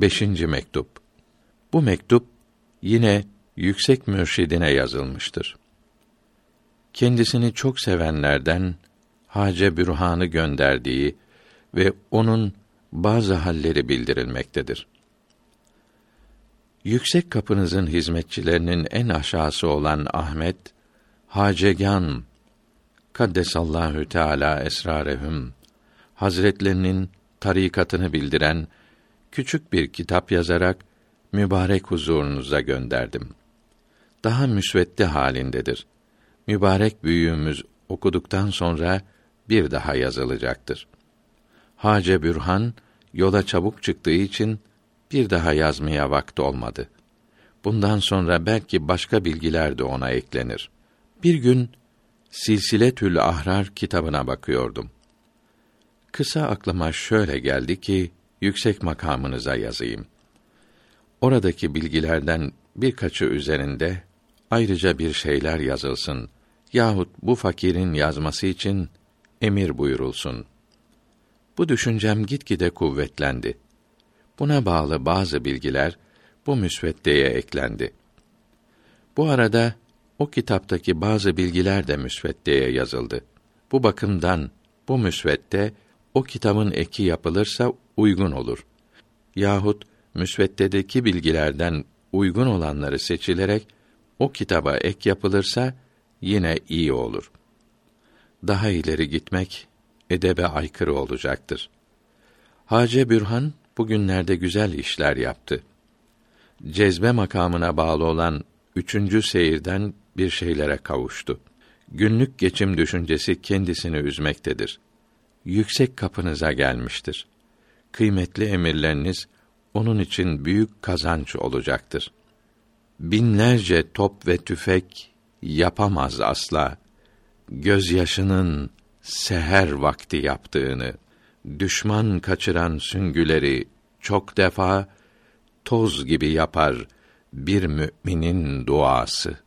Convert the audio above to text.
Beşinci mektup. Bu mektup yine yüksek mürşidine yazılmıştır. Kendisini çok sevenlerden Hace Bürhan'ı gönderdiği ve onun bazı halleri bildirilmektedir. Yüksek kapınızın hizmetçilerinin en aşağısı olan Ahmet, Hacegan Kaddesallahu Teala esrarehum Hazretlerinin tarikatını bildiren küçük bir kitap yazarak mübarek huzurunuza gönderdim. Daha müsvedde halindedir. Mübarek büyüğümüz okuduktan sonra bir daha yazılacaktır. Hace Bürhan yola çabuk çıktığı için bir daha yazmaya vakti olmadı. Bundan sonra belki başka bilgiler de ona eklenir. Bir gün Silsiletül Ahrar kitabına bakıyordum. Kısa aklıma şöyle geldi ki yüksek makamınıza yazayım. Oradaki bilgilerden birkaçı üzerinde ayrıca bir şeyler yazılsın yahut bu fakirin yazması için emir buyurulsun. Bu düşüncem gitgide kuvvetlendi. Buna bağlı bazı bilgiler bu müsveddeye eklendi. Bu arada o kitaptaki bazı bilgiler de müsveddeye yazıldı. Bu bakımdan bu müsvedde o kitabın eki yapılırsa uygun olur. Yahut müsveddedeki bilgilerden uygun olanları seçilerek o kitaba ek yapılırsa yine iyi olur. Daha ileri gitmek edebe aykırı olacaktır. Hace Bürhan bugünlerde güzel işler yaptı. Cezbe makamına bağlı olan üçüncü seyirden bir şeylere kavuştu. Günlük geçim düşüncesi kendisini üzmektedir. Yüksek kapınıza gelmiştir. Kıymetli emirleriniz onun için büyük kazanç olacaktır. Binlerce top ve tüfek yapamaz asla. Gözyaşının seher vakti yaptığını, düşman kaçıran süngüleri çok defa toz gibi yapar bir müminin duası.